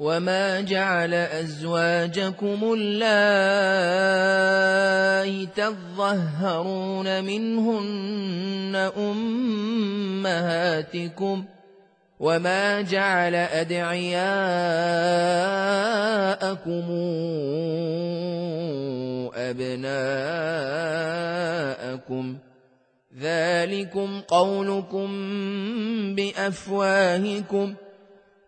وما جعل أزواجكم الله تظهرون منهن أمهاتكم وما جعل أدعياءكم أبناءكم ذلكم قولكم بأفواهكم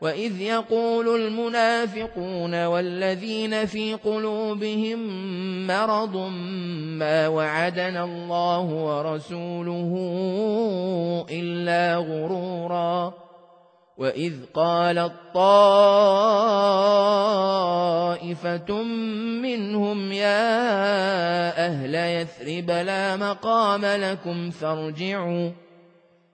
وإذ يقول المنافقون والذين في قلوبهم مرض ما وعدنا الله ورسوله إلا غرورا وإذ قالت طائفة منهم يا أهل يثرب لا مقام لكم فارجعوا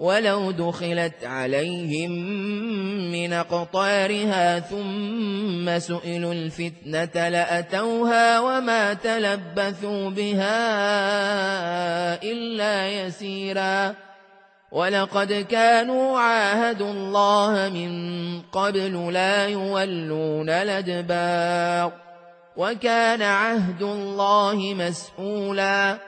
ولو دخلت عليهم من قطارها ثم سئلوا الفتنة لأتوها وما تلبثوا بها إلا يسيرا ولقد كانوا عاهدوا الله من قبل لا يولون الأدبار وكان عهد الله مسؤولا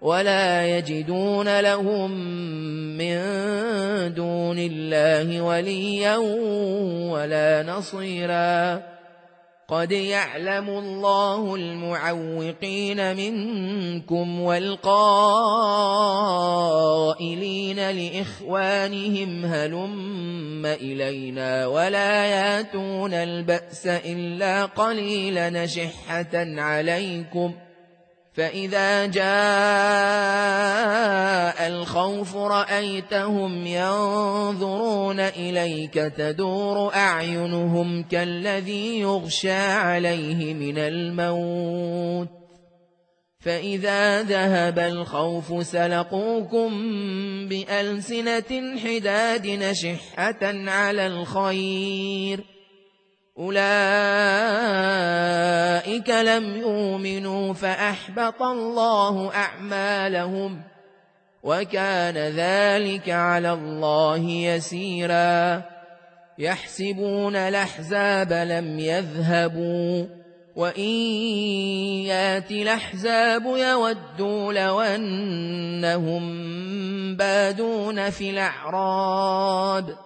ولا يجدون لهم من دون الله وليا ولا نصيرا. قد يعلم الله المعوقين منكم والقائلين لإخوانهم هلم إلينا ولا ياتون البأس إلا قليلا نشحة عليكم ۖ فإذا جاء الخوف رأيتهم ينظرون إليك تدور أعينهم كالذي يغشى عليه من الموت فإذا ذهب الخوف سلقوكم بألسنة حداد نشحة على الخير ۖ أولئك لم يؤمنوا فأحبط الله أعمالهم وكان ذلك على الله يسيرا يحسبون الأحزاب لم يذهبوا وإن يأتي الأحزاب يودوا لو أنهم بادون في الأعراب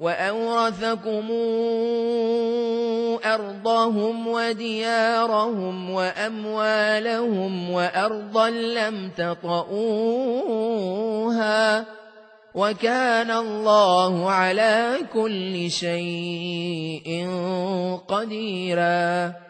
وأورثكم أرضهم وديارهم وأموالهم وأرضا لم تطئوها وكان الله على كل شيء قديراً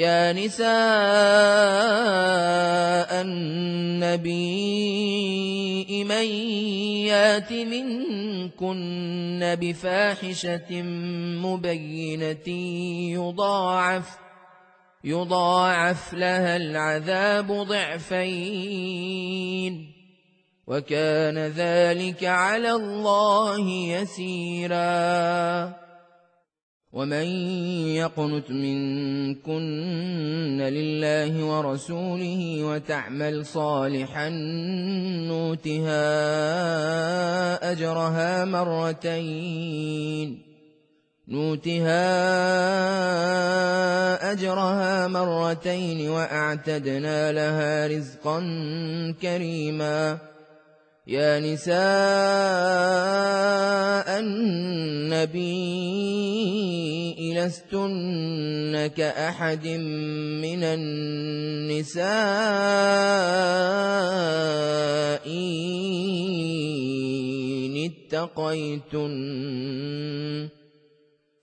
يا نساء النبي من يات منكن بفاحشة مبينة يضاعف يضاعف لها العذاب ضعفين. وكان ذلك على الله يسيراً. ومن يقنت منكن لله ورسوله وتعمل صالحا نوتها أجرها مرتين نوتها أجرها مرتين وأعتدنا لها رزقا كريماً يا نساء النبي لستن كأحد من النساء إن اتقيتن.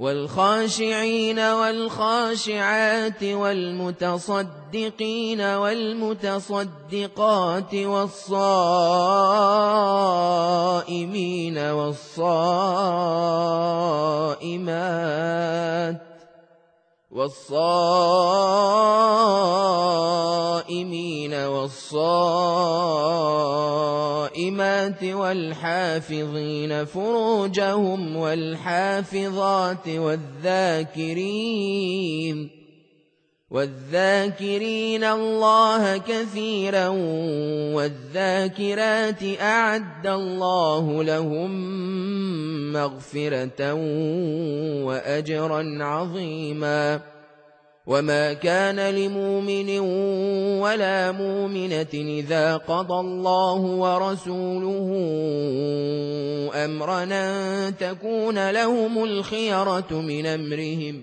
والخاشعين والخاشعات والمتصدقين والمتصدقات والصائمين والصائمات والصائمين والصائمات والحافظين فروجهم والحافظات والذاكرين والذاكرين الله كثيرا والذاكرات أعد الله لهم مغفرة وأجرا عظيما. وما كان لمؤمن ولا مؤمنة إذا قضى الله ورسوله أمرنا تكون لهم الخيرة من أمرهم.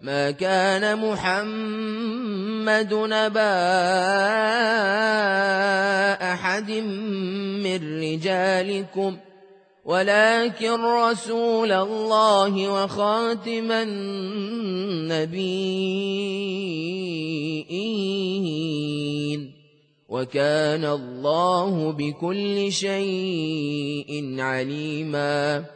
ما كان محمد نبا أحد من رجالكم ولكن رسول الله وخاتم النبيين. وكان الله بكل شيء عليماً.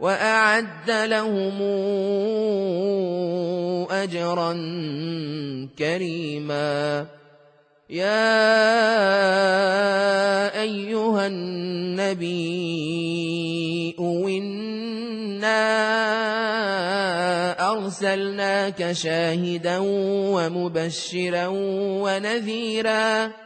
وأعد لهم أجرا كريما. يا أيها النبي إنا أرسلناك شاهدا ومبشرا ونذيرا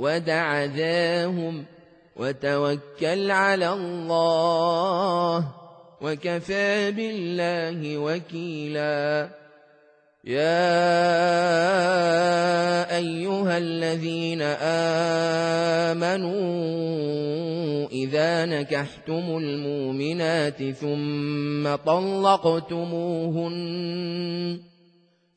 ودع ذاهم وتوكل على الله وكفى بالله وكيلا. يا أيها الذين آمنوا إذا نكحتم المؤمنات ثم طلقتموهن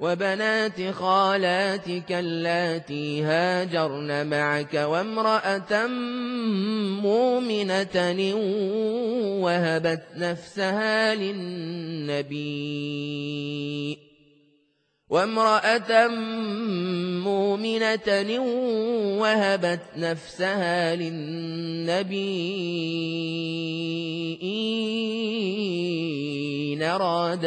وبنات خالاتك اللاتي هاجرن معك وامرأة مؤمنة وهبت نفسها للنبي وامرأة مؤمنة وهبت نفسها للنبي إن أراد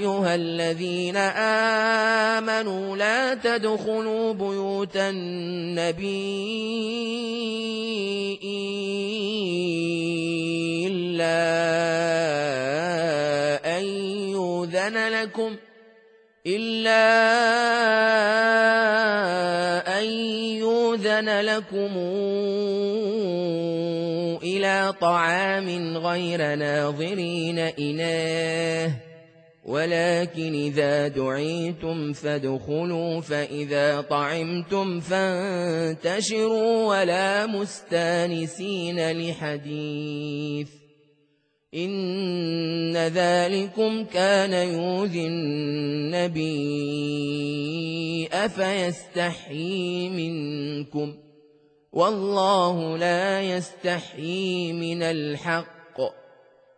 الذين آمنوا لا تدخلوا بيوت النبي إلا أن يؤذن لكم إلا أن يؤذن لكم إلى طعام غير ناظرين إناه ولكن إذا دعيتم فادخلوا فإذا طعمتم فانتشروا ولا مستانسين لحديث. إن ذلكم كان يوذي النبي أفيستحيي منكم ۖ؟ والله لا يستحيي من الحق.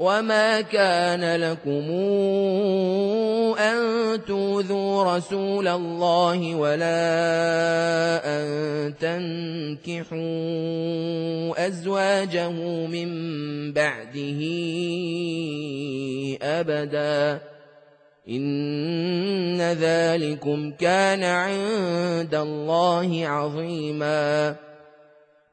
وما كان لكم أن توذوا رسول الله ولا أن تنكحوا أزواجه من بعده أبدا إن ذلكم كان عند الله عظيماً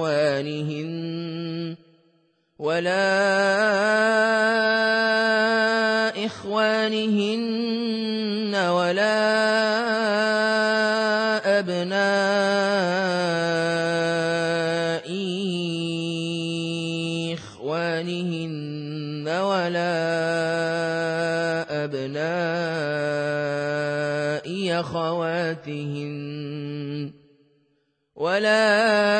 إخوانهن ولا إخوانهن ولا أبناء إخوانهن ولا أبناء أخواتهن ولا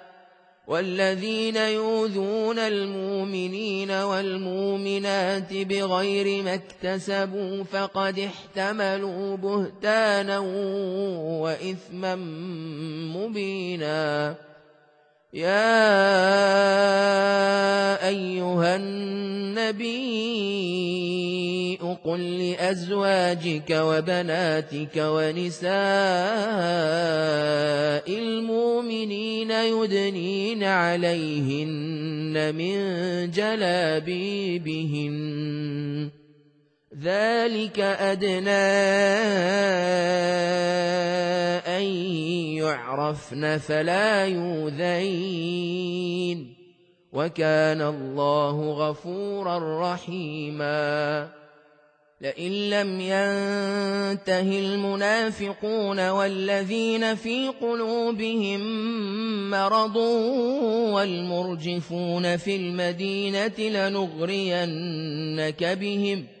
والذين يوذون المؤمنين والمؤمنات بغير ما اكتسبوا فقد احتملوا بهتانا وإثما مبينا يا أيها النبي قل لأزواجك وبناتك ونساء المؤمنين يدنين عليهن من جلابيبهن. ذلك أدنى أن يعرفن فلا يوذين وكان الله غفورا رحيما. لئن لم ينته المنافقون والذين في قلوبهم مرض والمرجفون في المدينة لنغرينك بهم ۖ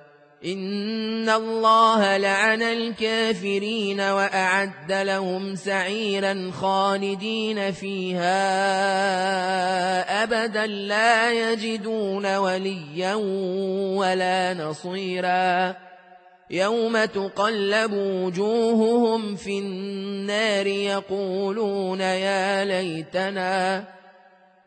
إن الله لعن الكافرين وأعد لهم سعيرا خالدين فيها أبدا لا يجدون وليا ولا نصيرا يوم تقلب وجوههم في النار يقولون يا ليتنا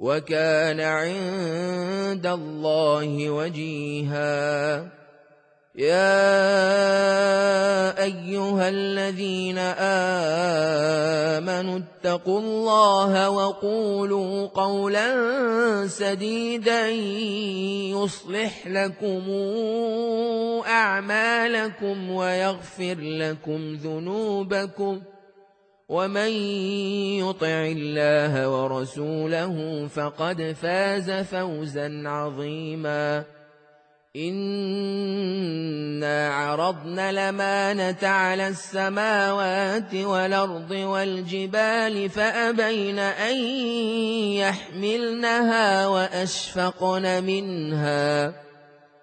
وكان عند الله وجيهاً. يا أيها الذين آمنوا اتقوا الله وقولوا قولا سديدا يصلح لكم أعمالكم ويغفر لكم ذنوبكم ومن يطع الله ورسوله فقد فاز فوزا عظيما. إنا عرضنا لمانة على السماوات والأرض والجبال فأبين أن يحملنها وأشفقن منها.